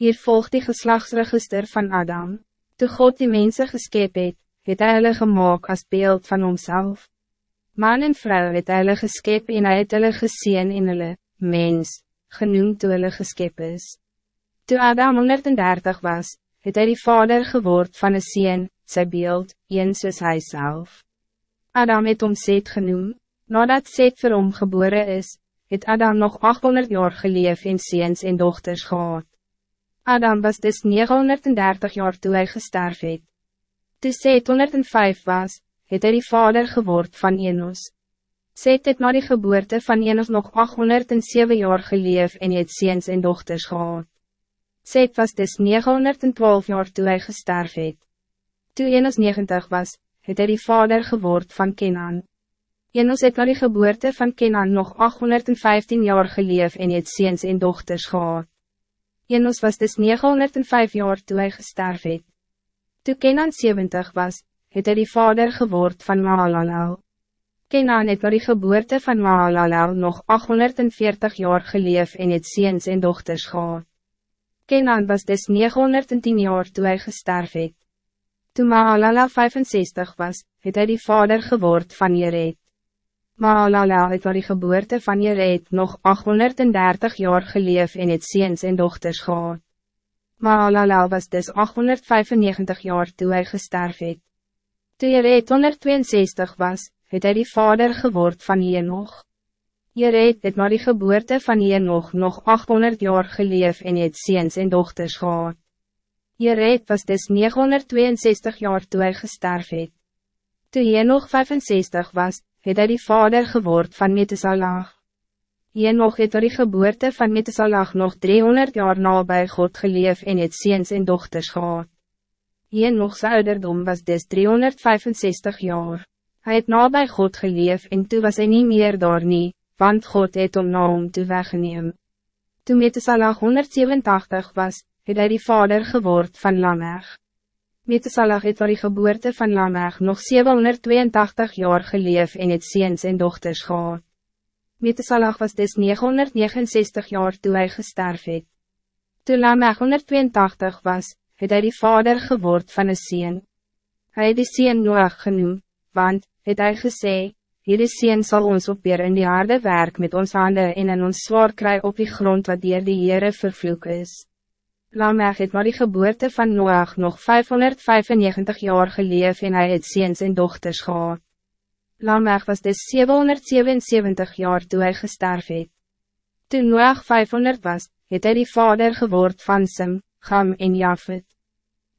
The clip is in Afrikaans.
Hier volgt die geslachtsregister van Adam. Toe God die mensen geskep het, het hy hulle gemaak as beeld van homself. Man en vrou het hulle geskep en hy het hulle geseen in hulle, mens, genoemd toe hulle geskep is. Toe Adam 130 was, het hy die vader geword van een sien, sy beeld, een soos hy self. Adam het om Seth genoem, nadat Seth vir hom gebore is, het Adam nog 800 jaar geleef en seens en dochters gehad. Adam was dus 930 jaar toe hij gesterf het. Toe Seth 105 was, het hij die vader geword van Enos. Seth het na die geboorte van Enos nog 807 jaar geleef en het seens en dochters gehad. Seth was dus 912 jaar toe hij gesterf het. Toe Enos 90 was, het hij die vader geword van Kenan. Enos het na die geboorte van Kenan nog 815 jaar geleef en het seens en dochters gehad. Enos was dus 905 jaar toen hij gesterf het. Toe Kenan 70 was, het hij die vader geword van Mahalalel. Kenan het na die geboorte van Mahalalel nog 840 jaar geleef en het seens en dochters gehad. Kenan was dus 910 jaar toen hij gesterf het. Toen Mahalalel 65 was, het hij die vader geword van Jered. Maalala het waar die geboorte van Jereed nog 830 jaar geleef en het seens en dochters gehad. Maalala was dus 895 jaar toen hij gesterf het. Toe Jereed 162 was, het hij die vader geword van Jenoch. Jereed het maar die geboorte van Jenoch nog 800 jaar geleef en het seens en dochters gehad. Jereed was dus 962 jaar toen hij gesterf het. Toe Jenoch 65 was, het hy die vader geword van Metesalag. nog het er die geboorte van Metesalag nog 300 jaar na bij God geleef en het seens en dochters gehad. sy ouderdom was dus 365 jaar. Hij het na bij God geleef en toen was hij niet meer daar nie, want God het om na hom toe weggeneem. Toen Metesalag 187 was, het hij die vader geword van Lamech. Metesalag het waar die geboorte van Lamech nog 782 jaar geleef en het seens en dochters gehad. Metesalag was dus 969 jaar toen hij gesterf het. Toen Lamech 182 was, het hij die vader geword van een seen. Hij het die seen Noach genoem, want, het hy gesê, hierdie seen sal ons op weer in die harde werk met ons handen en in ons zwaar kry op die grond wat dier die Heere vervloek is. Lamech het maar die geboorte van Noach nog 595 jaar geleef en hij het seens en dochters gehad. Lamech was dus 777 jaar toen hij gesterf het. Toen Noach 500 was, het hij die vader geword van Sim, Gam en Jafet.